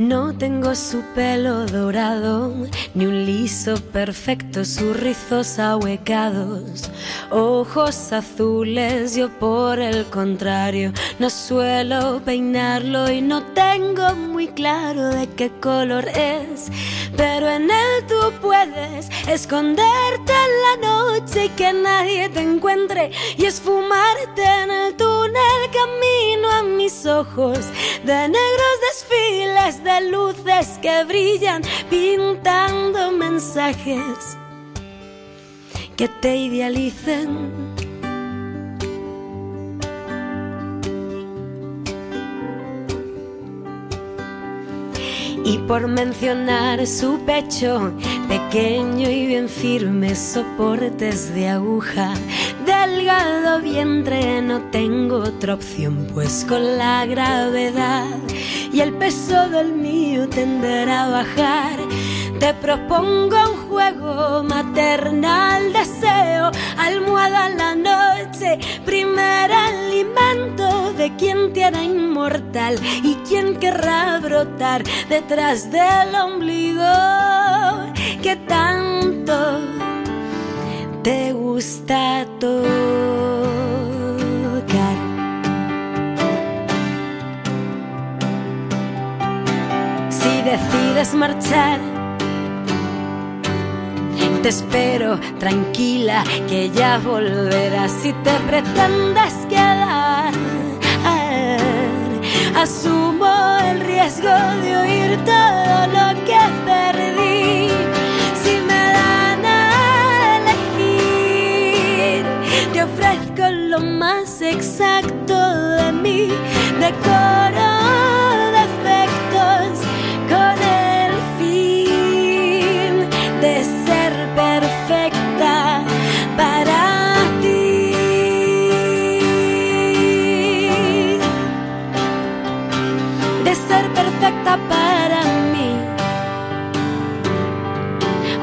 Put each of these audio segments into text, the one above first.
No tengo su pelo dorado, ni un liso perfecto, sus rizos ahuecados, ojos azules, yo por el contrario, no suelo peinarlo y no tengo muy claro de qué color es, pero en él tú puedes esconderte en la noche y que nadie te encuentre y esfumarte en el túnel camino a mis ojos de negros desfiles de luces que brillan pintando mensajes que te idealicen. Y por mencionar su pecho, pequeño y bien firme, soportes de aguja, delgado vientre, no tengo otra opción, pues con la gravedad y el peso del mío tenderá a bajar. Te propongo un juego maternal, deseo, almohada la noche, primer alimento de quien te inmortal y quien querrá brotar detrás del ombligo que tanto te gusta Si decides marchar, te espero tranquila que ya volverás si te pretendes quedar. Asumo el riesgo de oír todo lo que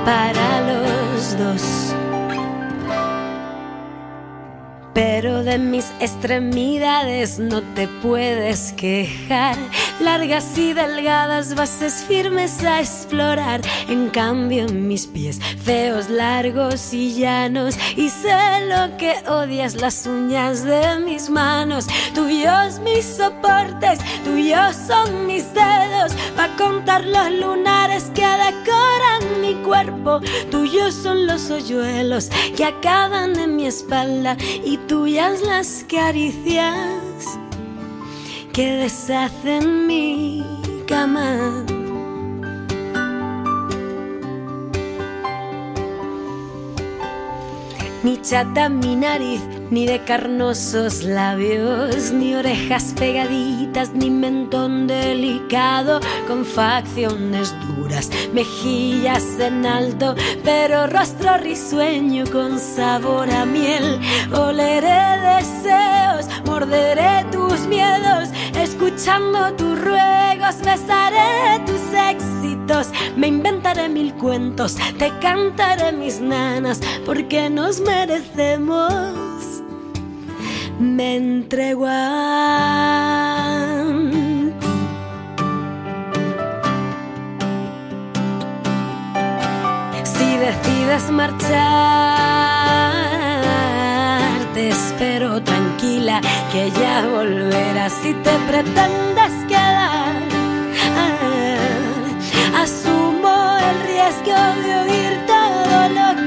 para los dos. Pero de mis extremidades no te puedes quejar. Largas y delgadas, bases firmes a explorar. En cambio, mis pies, feos, largos y llanos. Y sé lo que odias, las uñas de mis manos. Tuyos mis soportes, tuyos son mis dedos. Pa' contar los lunares que mi Tuyos son los hoyuelos que acaban en mi espalda. Y tuyas las caricias que deshacen mi cama. Ni chata mi nariz, ni de carnosos labios, ni orejas pegaditas, ni mentón delicado, con facciones duras, mejillas en alto, pero rostro risueño con sabor a miel. Oleré deseos, morderé tus miedos, escuchando tus ruegos, besaré tus éxitos, me inventaré mil cuentos, te cantaré mis nanas, porque nos merecemos. Me entrego a ti. Si decides marchar, te espero tranquila que ya volverás si te pretendes quedar. Ah, asumo el riesgo de oír todo lo que